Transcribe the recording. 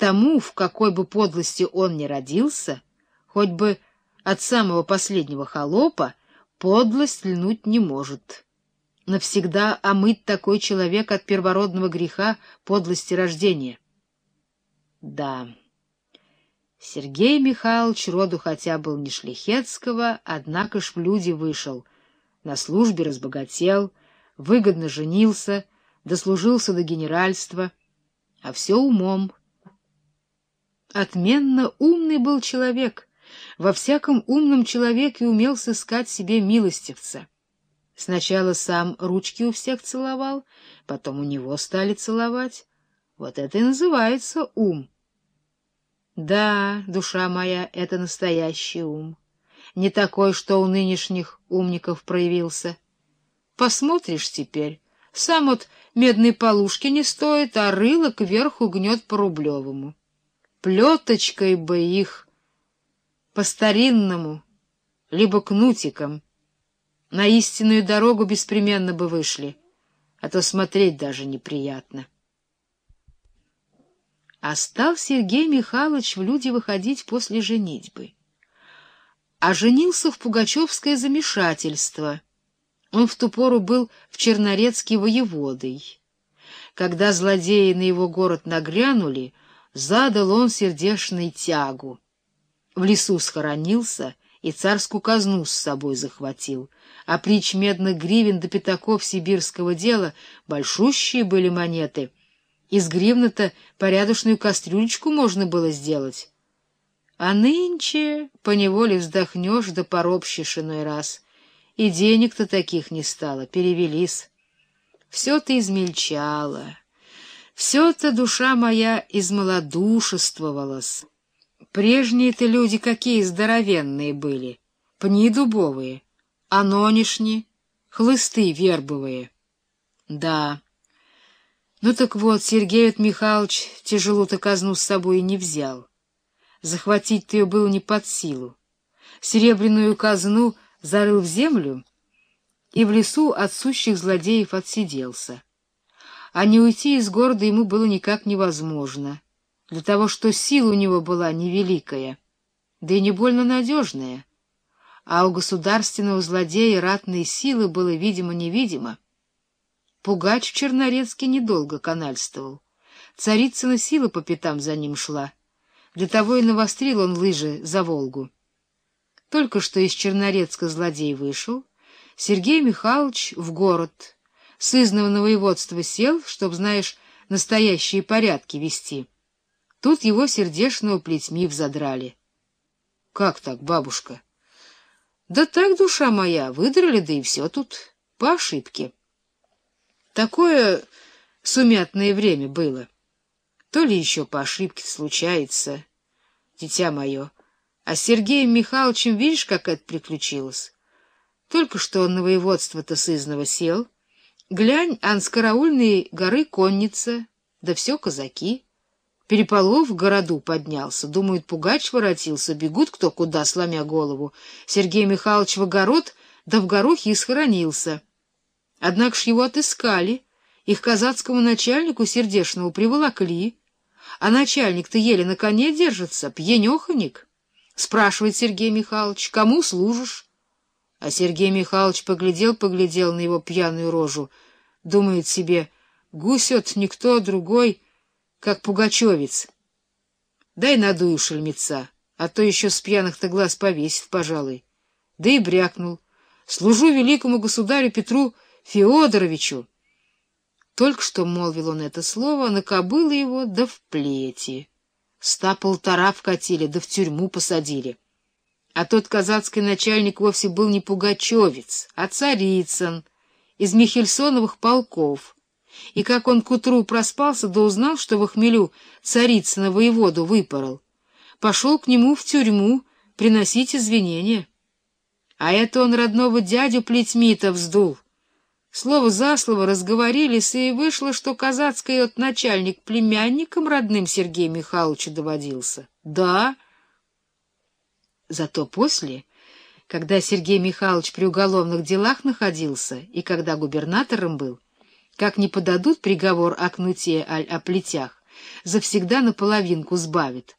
тому, в какой бы подлости он ни родился, хоть бы от самого последнего холопа, подлость льнуть не может. Навсегда омыть такой человек от первородного греха подлости рождения. Да, Сергей Михайлович роду хотя был не шлихетского, однако ж в люди вышел, на службе разбогател, выгодно женился, дослужился до генеральства, а все умом. Отменно умный был человек, во всяком умном человеке умел сыскать себе милостивца. Сначала сам ручки у всех целовал, потом у него стали целовать. Вот это и называется ум. Да, душа моя, это настоящий ум. Не такой, что у нынешних умников проявился. Посмотришь теперь, сам вот медной полушки не стоит, а рыло кверху гнет по-рублевому. Плеточкой бы их по-старинному, либо кнутиком. На истинную дорогу беспременно бы вышли, а то смотреть даже неприятно. А стал Сергей Михайлович в люди выходить после женитьбы. А женился в пугачевское замешательство. Он в ту пору был в Чернорецке воеводой. Когда злодеи на его город нагрянули, задал он сердечной тягу. В лесу схоронился и царскую казну с собой захватил, а притч медных гривен до пятаков сибирского дела большущие были монеты — из гривны-то порядочную кастрюлечку можно было сделать. А нынче поневоле вздохнешь да поропщешь иной раз. И денег-то таких не стало, перевелись. Все-то измельчало, все-то душа моя измалодушествовалась. Прежние-то люди какие здоровенные были, пни дубовые, а нонешние — хлысты вербовые. Да, ну так вот, Сергей Михайлович тяжело-то казну с собой не взял. Захватить-то ее было не под силу. Серебряную казну зарыл в землю и в лесу от сущих злодеев отсиделся. А не уйти из города ему было никак невозможно, для того, что сила у него была невеликая, да и не больно надежная, а у государственного злодея ратной силы было видимо-невидимо. Пугач в Чернорецке недолго канальствовал. Царицына сила по пятам за ним шла. Для того и навострил он лыжи за Волгу. Только что из Чернорецка злодей вышел, Сергей Михайлович в город. С изного воеводства сел, чтоб, знаешь, настоящие порядки вести. Тут его сердечного плетьми взадрали. — Как так, бабушка? — Да так, душа моя, выдрали, да и все тут, по ошибке. Такое сумятное время было. То ли еще по ошибке случается, дитя мое. А с Сергеем Михайловичем видишь, как это приключилось? Только что он на воеводство-то сызного сел. Глянь, ан с караульной горы конница, да все казаки. Переполов в городу поднялся, думают, пугач воротился, бегут кто куда, сломя голову. Сергей Михайлович в огород, да в горохе и схоронился. Однако ж его отыскали, их казацкому начальнику сердешного приволокли, а начальник-то еле на коне держится, пьянеханик. Спрашивает Сергей Михайлович, кому служишь? А Сергей Михайлович поглядел-поглядел на его пьяную рожу, думает себе, гусет никто другой, как пугачевец. Дай надую шельмеца, а то еще с пьяных-то глаз повесит, пожалуй. Да и брякнул. Служу великому государю Петру Феодоровичу. Только что молвил он это слово, на кобылы его да в плети. Ста полтора вкатили, да в тюрьму посадили. А тот казацкий начальник вовсе был не Пугачевец, а Царицын из Михельсоновых полков. И как он к утру проспался, да узнал, что в хмелю Царицына воеводу выпорол, пошел к нему в тюрьму приносить извинения. А это он родного дядю плетьми-то вздул. Слово за слово разговорились, и вышло, что казацкий от начальник племянником родным Сергею Михайловичу доводился. Да. Зато после, когда Сергей Михайлович при уголовных делах находился и когда губернатором был, как не подадут приговор о кнуте аль о плетях, завсегда наполовинку сбавит.